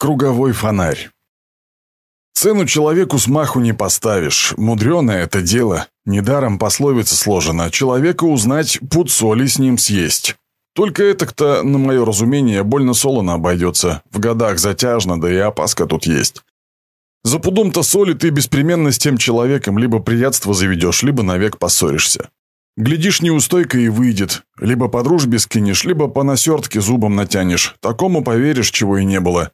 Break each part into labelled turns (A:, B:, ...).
A: Круговой фонарь. Цену человеку с маху не поставишь. Мудреное это дело. Недаром пословица сложена. Человека узнать, пуд соли с ним съесть. Только это-то, на мое разумение, больно солоно обойдется. В годах затяжно, да и опаска тут есть. За пудом-то соли ты беспременно с тем человеком либо приятство заведешь, либо навек поссоришься. Глядишь, неустойка и выйдет. Либо по дружбе скинешь, либо по насертке зубом натянешь. Такому поверишь, чего и не было.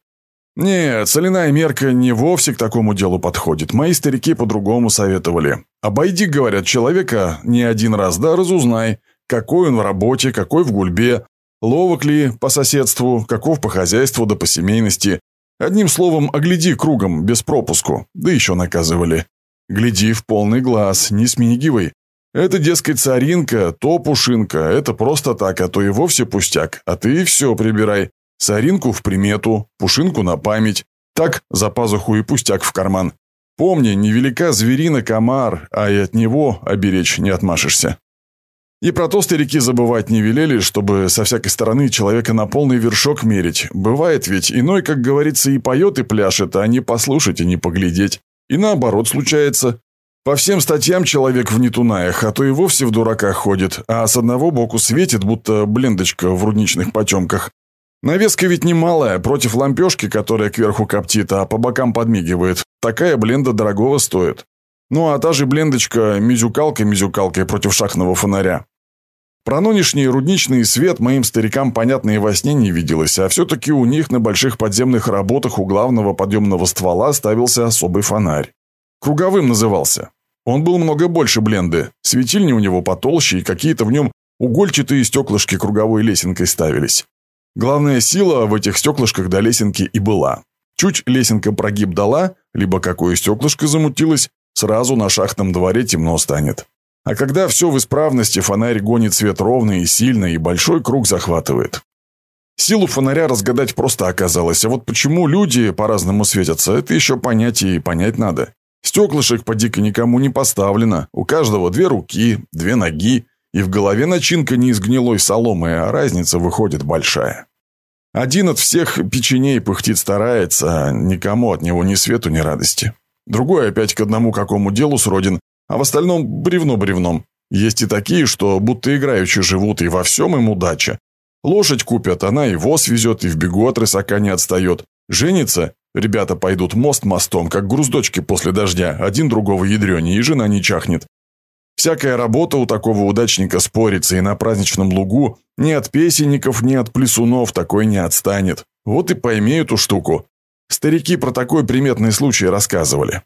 A: Нет, соляная мерка не вовсе к такому делу подходит. Мои старики по-другому советовали. Обойди, говорят, человека не один раз, да разузнай, какой он в работе, какой в гульбе, ловок ли по соседству, каков по хозяйству да по семейности. Одним словом, огляди кругом, без пропуску, да еще наказывали. Гляди в полный глаз, не смигивай. Это, дескать, царинка, то пушинка, это просто так, а то и вовсе пустяк, а ты все прибирай. Соринку в примету, пушинку на память. Так, за пазуху и пустяк в карман. Помни, невелика зверина комар, а и от него оберечь не отмашешься. И про то старики забывать не велели, чтобы со всякой стороны человека на полный вершок мерить. Бывает ведь, иной, как говорится, и поет, и пляшет, а не послушать и не поглядеть. И наоборот случается. По всем статьям человек в нетунаях, а то и вовсе в дураках ходит, а с одного боку светит, будто блендочка в рудничных потемках, Навеска ведь немалая, против лампешки, которая кверху коптит, а по бокам подмигивает. Такая бленда дорогого стоит. Ну а та же блендочка мизюкалкой-мизюкалкой против шахтного фонаря. Про нынешний рудничный свет моим старикам, понятно, и во сне не виделось, а все-таки у них на больших подземных работах у главного подъемного ствола ставился особый фонарь. Круговым назывался. Он был много больше бленды, светильни у него потолще, и какие-то в нем угольчатые стеклышки круговой лесенкой ставились. Главная сила в этих стеклышках до лесенки и была. Чуть лесенка прогиб дала, либо какое стеклышко замутилось, сразу на шахтном дворе темно станет. А когда все в исправности, фонарь гонит свет ровно и сильно, и большой круг захватывает. Силу фонаря разгадать просто оказалось, а вот почему люди по-разному светятся, это еще понять и понять надо. Стеклышек поди-ка никому не поставлено, у каждого две руки, две ноги, и в голове начинка не из гнилой соломы, а разница выходит большая. Один от всех печеней пыхтит старается, а никому от него ни свету, ни радости. Другой опять к одному какому делу сроден, а в остальном бревно бревном. Есть и такие, что будто играючи живут, и во всем им удача. Лошадь купят, она и воз везет, и в бегу от рысака не отстает. Женится, ребята пойдут мост мостом, как груздочки после дождя, один другого ядрёнее, и жена не чахнет. Всякая работа у такого удачника спорится, и на праздничном лугу ни от песенников, ни от плесунов такой не отстанет. Вот и пойми эту штуку. Старики про такой приметный случай рассказывали.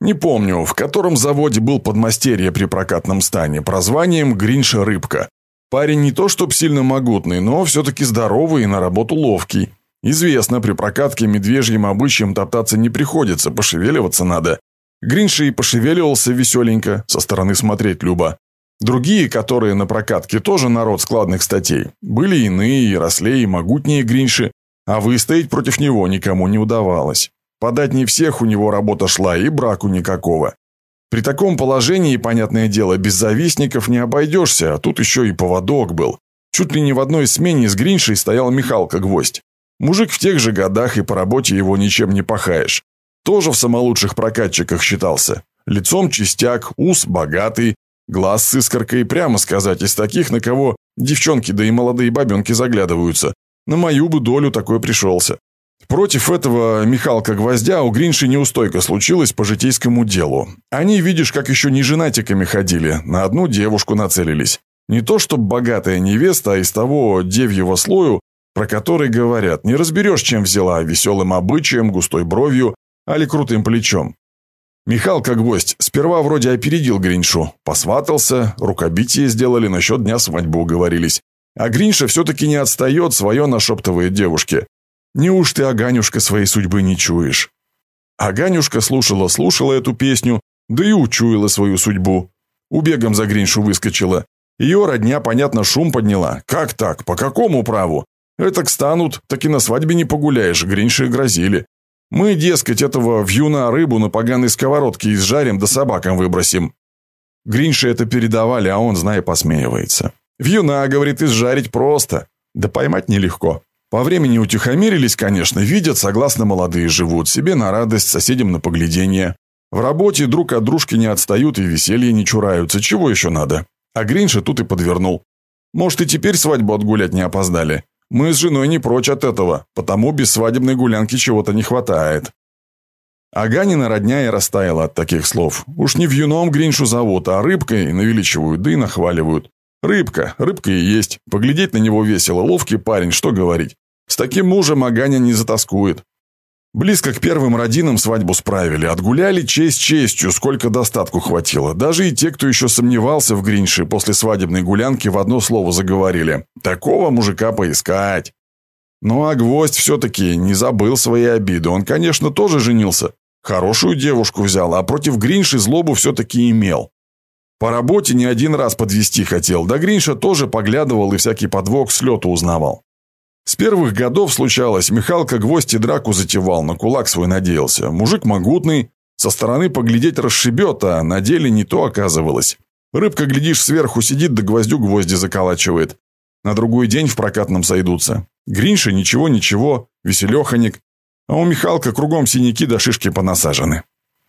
A: Не помню, в котором заводе был подмастерье при прокатном стане, прозванием Гринша Рыбка. Парень не то чтоб сильно могутный, но все-таки здоровый и на работу ловкий. Известно, при прокатке медвежьим обычаем топтаться не приходится, пошевеливаться надо. Гринши и пошевеливался веселенько, со стороны смотреть любо. Другие, которые на прокатке тоже народ складных статей, были иные, и рослее, и могутнее Гринши, а выстоять против него никому не удавалось. Подать не всех у него работа шла, и браку никакого. При таком положении, понятное дело, без завистников не обойдешься, а тут еще и поводок был. Чуть ли не в одной смене с Гриншей стоял Михалка Гвоздь. Мужик в тех же годах, и по работе его ничем не пахаешь. Тоже в самолучших прокатчиках считался. Лицом чистяк, ус богатый, глаз с искоркой, прямо сказать, из таких, на кого девчонки да и молодые бабенки заглядываются. На мою бы долю такой пришелся. Против этого Михалка Гвоздя у Гринши неустойка случилась по житейскому делу. Они, видишь, как еще не женатиками ходили, на одну девушку нацелились. Не то чтоб богатая невеста, а из того девьего слою, про который говорят, не разберешь, чем взяла, веселым обычаем, густой бровью, али крутым плечом. Михал, как гость, сперва вроде опередил Гриншу, посватался, рукобитие сделали, насчет дня свадьбы уговорились. А Гринша все-таки не отстает, свое нашептывает девушке. «Неуж ты, Аганюшка, своей судьбы не чуешь?» Аганюшка слушала-слушала эту песню, да и учуяла свою судьбу. Убегом за Гриншу выскочила. Ее родня, понятно, шум подняла. Как так? По какому праву? Этак станут, так и на свадьбе не погуляешь, Гринши грозили. Мы, дескать, этого вьюна рыбу на поганой сковородке изжарим да собакам выбросим. Гринши это передавали, а он, зная, посмеивается. Вьюна, говорит, изжарить просто, да поймать нелегко. По времени утихомирились, конечно, видят, согласно молодые живут, себе на радость, соседям на поглядение. В работе друг от дружки не отстают и веселье не чураются, чего еще надо? А Гринша тут и подвернул. Может, и теперь свадьбу отгулять не опоздали. Мы с женой не прочь от этого, потому без свадебной гулянки чего-то не хватает. Аганина родня и растаяла от таких слов. Уж не в юном Гриншу зовут, а рыбкой навеличивают, да и нахваливают. Рыбка, рыбка и есть. Поглядеть на него весело, ловкий парень, что говорить. С таким мужем Аганя не затаскует. Близко к первым родинам свадьбу справили, отгуляли честь честью, сколько достатку хватило. Даже и те, кто еще сомневался в Гринше, после свадебной гулянки в одно слово заговорили. Такого мужика поискать. Ну а гвоздь все-таки не забыл свои обиды. Он, конечно, тоже женился. Хорошую девушку взял, а против Гринши злобу все-таки имел. По работе не один раз подвести хотел, да Гринша тоже поглядывал и всякий подвох с лету узнавал. С первых годов случалось, Михалка гвоздь и драку затевал, на кулак свой надеялся. Мужик могутный, со стороны поглядеть расшибет, а на деле не то оказывалось. Рыбка, глядишь, сверху сидит, да гвоздю гвозди заколачивает. На другой день в прокатном сойдутся. Гринша ничего-ничего, веселеханик. А у Михалка кругом синяки да шишки понасажены.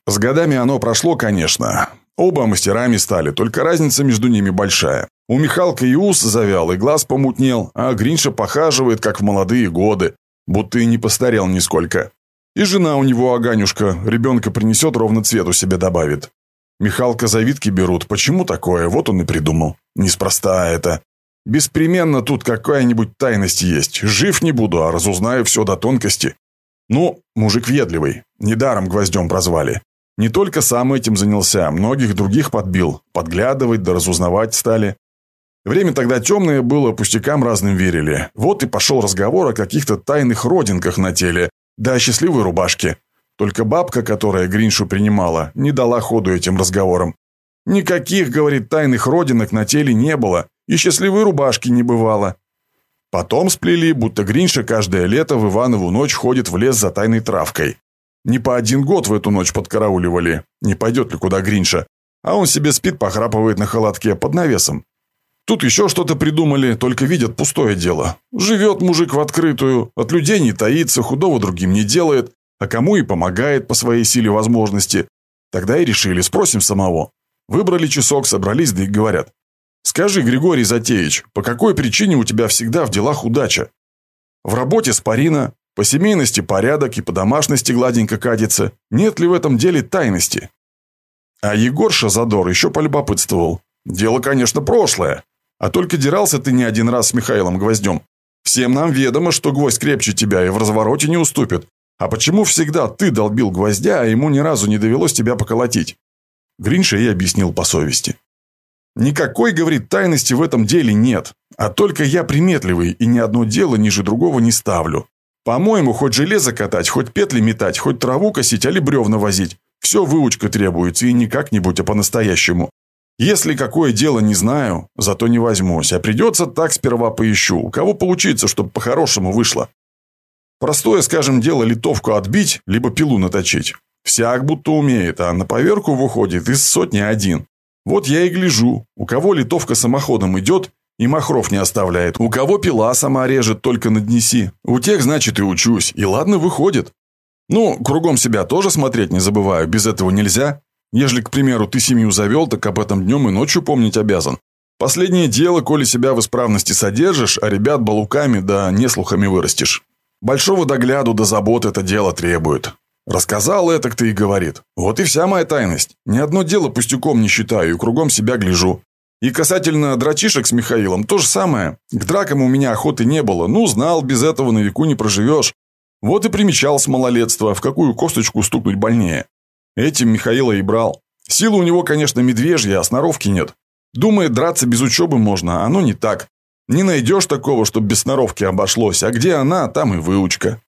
A: С годами оно прошло, конечно. Оба мастерами стали, только разница между ними большая. У Михалка и ус завял, и глаз помутнел, а Гринша похаживает, как в молодые годы, будто и не постарел нисколько. И жена у него Аганюшка, ребенка принесет, ровно цвет у себя добавит. Михалка завидки берут, почему такое, вот он и придумал. Неспроста это. Беспременно тут какая-нибудь тайность есть. Жив не буду, а разузнаю все до тонкости. Ну, мужик въедливый, недаром гвоздем прозвали. Не только сам этим занялся, многих других подбил. Подглядывать да разузнавать стали. Время тогда темное было, пустякам разным верили. Вот и пошел разговор о каких-то тайных родинках на теле, да о счастливой рубашке. Только бабка, которая Гриншу принимала, не дала ходу этим разговорам. Никаких, говорит, тайных родинок на теле не было, и счастливой рубашки не бывало. Потом сплели, будто Гринша каждое лето в Иванову ночь ходит в лес за тайной травкой. Не по один год в эту ночь подкарауливали, не пойдет ли куда Гринша, а он себе спит, похрапывает на холодке под навесом. Тут еще что-то придумали, только видят пустое дело. Живет мужик в открытую, от людей не таится, худого другим не делает, а кому и помогает по своей силе возможности. Тогда и решили, спросим самого. Выбрали часок, собрались, да и говорят. Скажи, Григорий Затеевич, по какой причине у тебя всегда в делах удача? В работе спарина, по семейности порядок и по домашности гладенько катится. Нет ли в этом деле тайности? А Егор Шазадор еще полюбопытствовал. Дело, конечно, прошлое, а только дирался ты не один раз с Михаилом Гвоздем. Всем нам ведомо, что гвоздь крепче тебя и в развороте не уступит. А почему всегда ты долбил гвоздя, а ему ни разу не довелось тебя поколотить?» Гринша и объяснил по совести. «Никакой, говорит, тайности в этом деле нет. А только я приметливый и ни одно дело ниже другого не ставлю. По-моему, хоть железо катать, хоть петли метать, хоть траву косить, али бревна возить. Все выучка требуется, и не как-нибудь, а по-настоящему. Если какое дело не знаю, зато не возьмусь, а придется так сперва поищу, у кого поучиться, чтобы по-хорошему вышло. Простое, скажем, дело литовку отбить, либо пилу наточить. Всяк будто умеет, а на поверку выходит из сотни один. Вот я и гляжу, у кого литовка самоходом идет и махров не оставляет, у кого пила сама режет, только наднеси. У тех, значит, и учусь, и ладно выходит. Ну, кругом себя тоже смотреть не забываю, без этого нельзя. Ежели, к примеру, ты семью завел, так об этом днем и ночью помнить обязан. Последнее дело, коли себя в исправности содержишь, а ребят балуками да неслухами вырастешь. Большого догляду да забот это дело требует. Рассказал это ты и говорит. Вот и вся моя тайность. Ни одно дело пустяком не считаю и кругом себя гляжу. И касательно драчишек с Михаилом, то же самое. К дракам у меня охоты не было. Ну, знал, без этого на веку не проживешь. Вот и примечал с малолетства, в какую косточку стукнуть больнее. Этим Михаила и брал. Сила у него, конечно, медвежья, а сноровки нет. Думает, драться без учебы можно, а оно не так. Не найдешь такого, чтобы без сноровки обошлось, а где она, там и выучка.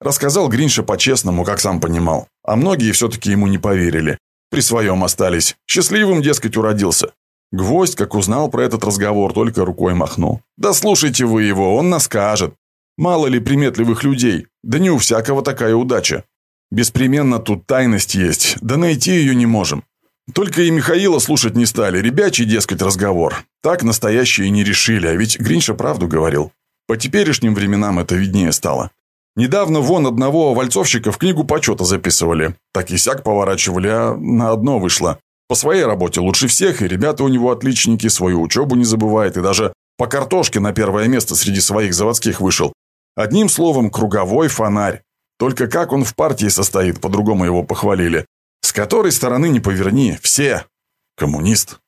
A: Рассказал Гринша по-честному, как сам понимал. А многие все-таки ему не поверили. При своем остались. Счастливым, дескать, уродился. Гвоздь, как узнал про этот разговор, только рукой махнул. «Да слушайте вы его, он нас скажет. Мало ли приметливых людей, да не у всякого такая удача. Беспременно тут тайность есть, да найти ее не можем. Только и Михаила слушать не стали, ребячий, дескать, разговор. Так настоящие не решили, а ведь Гринша правду говорил. По теперешним временам это виднее стало. Недавно вон одного вальцовщика в книгу почета записывали. Так и сяк поворачивали, а на одно вышло. По своей работе лучше всех, и ребята у него отличники, свою учебу не забывает, и даже по картошке на первое место среди своих заводских вышел. Одним словом, круговой фонарь. Только как он в партии состоит, по-другому его похвалили. С которой стороны не поверни, все. Коммунист.